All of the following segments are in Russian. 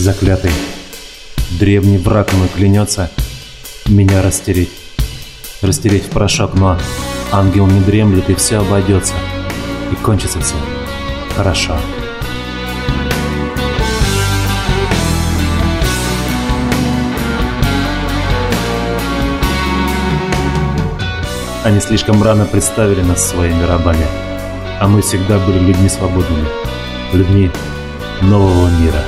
Заклятый. Древний враг мой клянется меня растереть. Растереть в порошок, но ангел не дремлет и все обойдется. И кончится все. Хорошо. Они слишком рано представили нас своими рабами, а мы всегда были людьми свободными, людьми нового мира.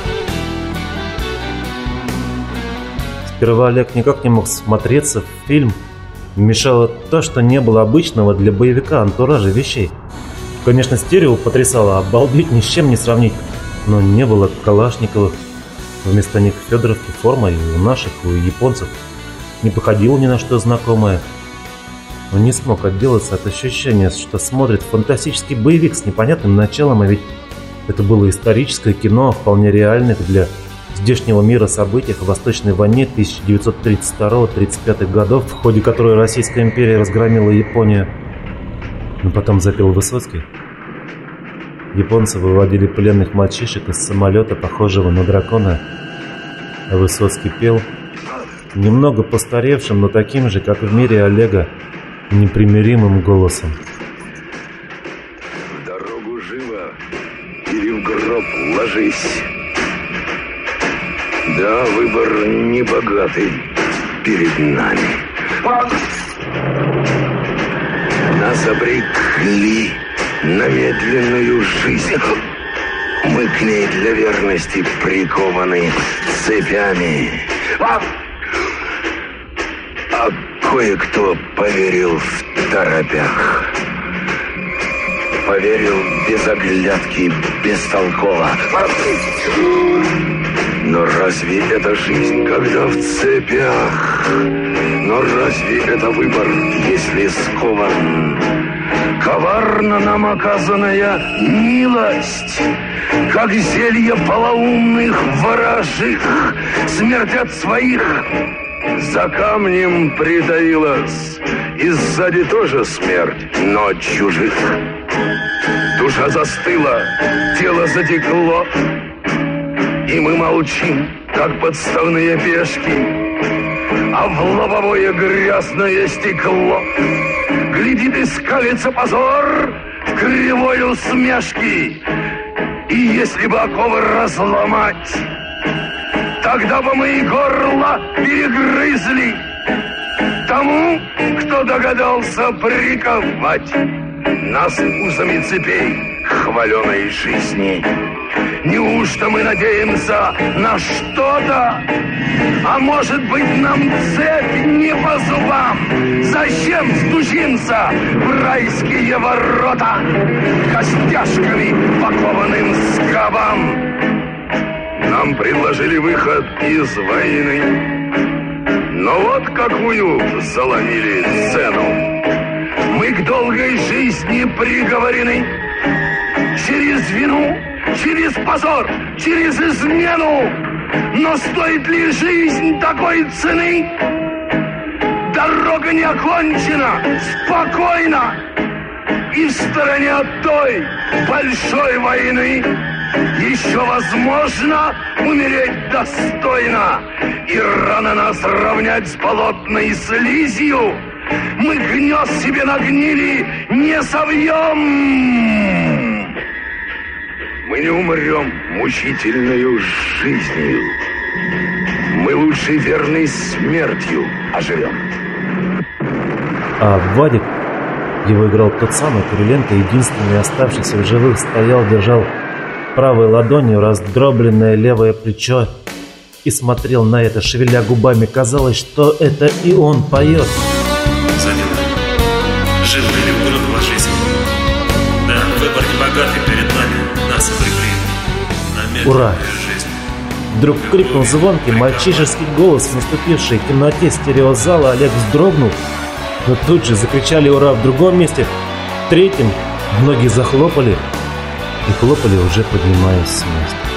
Сперва Олег никак не мог смотреться в фильм. Мешало то, что не было обычного для боевика антуража вещей. Конечно, стерео потрясало, обалдеть ни с чем не сравнить. Но не было Калашниковых. Вместо них Федоровки форма и у наших, и у японцев. Не походило ни на что знакомое. Он не смог отделаться от ощущения, что смотрит фантастический боевик с непонятным началом, а ведь это было историческое кино, вполне реальных для здешнего мира событиях о Восточной войне 1932-35 годов, в ходе которой Российская империя разгромила Японию. Но потом запел Высоцкий. Японцы выводили пленных мальчишек из самолета, похожего на дракона, а Высоцкий пел немного постаревшим, но таким же, как в мире Олега, непримиримым голосом. В дорогу живо или в гроб ложись. Да, выбор небогатый перед нами. Нас обрекли на медленную жизнь. Мы к ней для верности прикованы цепями. А, кое-кто поверил в торопях. Поверил без оглядки, бестолково. Но разве это жизнь, когда в цепях? Но разве это выбор, если скован? Коварна нам оказанная милость, Как зелье полоумных ворожих, Смерть от своих за камнем притаилась, И сзади тоже смерть, но от чужих. Душа застыла, тело затекло, И мы молчим, как подставные пешки, А в лобовое грязное стекло Глядит и скалится позор в кривой усмешки. И если бы оковы разломать, Тогда бы мы и горло перегрызли Тому, кто догадался приковать Нас узами цепей хваленой жизни Неужто мы надеемся на что-то? А может быть нам цепь не по зубам? Зачем стучимся в райские ворота Костяшками покованным скобам? Нам предложили выход из войны. Но вот какую заломили цену. Мы к долгой жизни приговорены. Через вину, через позор, через измену. Но стоит ли жизнь такой цены? Дорога не окончена, спокойно. И в стороне от той большой войны еще возможно умереть достойно И рано нас равнять с болотной слизью Мы гнезд себе нагнили не совьем Мы не умрем мучительную жизнью Мы лучше верной смертью оживем А Вадик, его играл тот самый Куриленко, единственный оставшийся в живых, стоял, держал правой ладонью раздробленное левое плечо и смотрел на это, шевеля губами. Казалось, что это и он поет. Задела. Жив или в гроб ложись. Да, выбор небогатый перед нами. Нас обрекли на Ура! жизнь. Вдруг крикнул звонкий мальчишеский голос в наступившей темноте стереозала. Олег вздрогнул, но тут же закричали «Ура!» в другом месте. В третьем многие захлопали и хлопали уже поднимаясь с места.